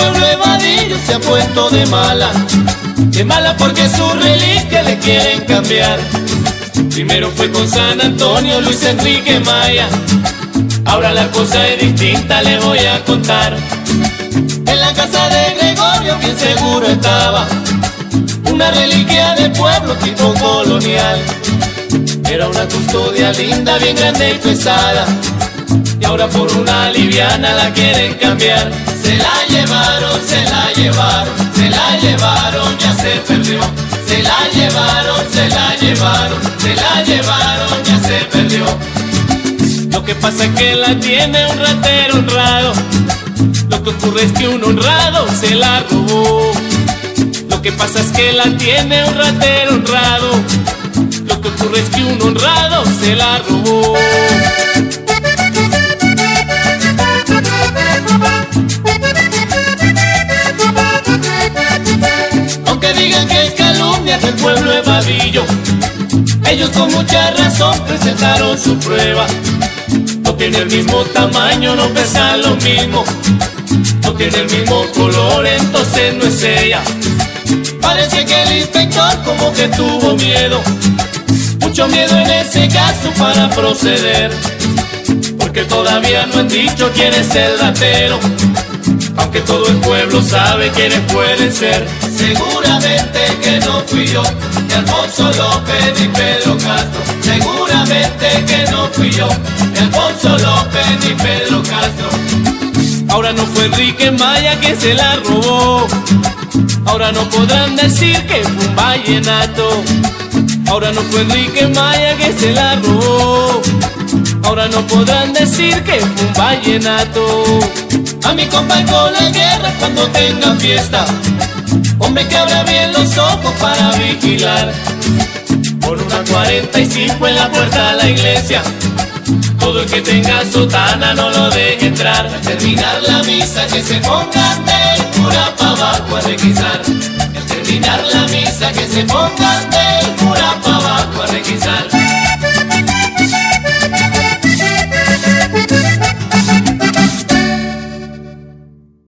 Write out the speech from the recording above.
pueblo evadillo se ha puesto de mala. De mala porque su reliquia le quieren cambiar. Primero fue con San Antonio Luis Enrique Maya. Ahora la cosa es distinta, le voy a contar. En la casa de Gregorio bien seguro estaba una reliquia del pueblo tipo colonial. Era una custodia linda, bien grande y pesada. Y ahora por una liviana la quieren cambiar. Se la llevaron, se la llevaron, se la llevaron, ya se perdió. Se la llevaron, se la llevaron, se la llevaron, ya se perdió. Lo que pasa es que la tiene un ratero honrado. Lo que ocurre es que un honrado se la robó. Lo que pasa es que la tiene un ratero honrado. Lo que ocurre es que un honrado se la robó. Ellos con mucha razón presentaron su prueba. No tiene el mismo tamaño, no pesa lo mismo. No tiene el mismo color, entonces no es ella. Parece que el inspector como que tuvo miedo. Mucho miedo en ese caso para proceder. Porque todavía no han dicho quién es el ratero. Aunque todo el pueblo sabe quiénes pueden ser. Seguramente que no fui yo, ni Alfonso López ni Pedro Castro. Seguramente que no fui yo, ni Alfonso López ni Pedro Castro. Ahora no fue Enrique Maya que se la robó. Ahora no podrán decir que fue un vallenato. Ahora no fue Enrique Maya que se la robó. Ahora no podrán decir que fue un vallenato. A mi compa con la guerra cuando tenga fiesta. Hombre que abra bien los ojos para vigilar. Con una 45 en la puerta de la iglesia. Todo el que tenga sotana no lo deje entrar. Al terminar la misa que se pongan del cura pa' abajo a requisar. Al terminar la misa que se pongan del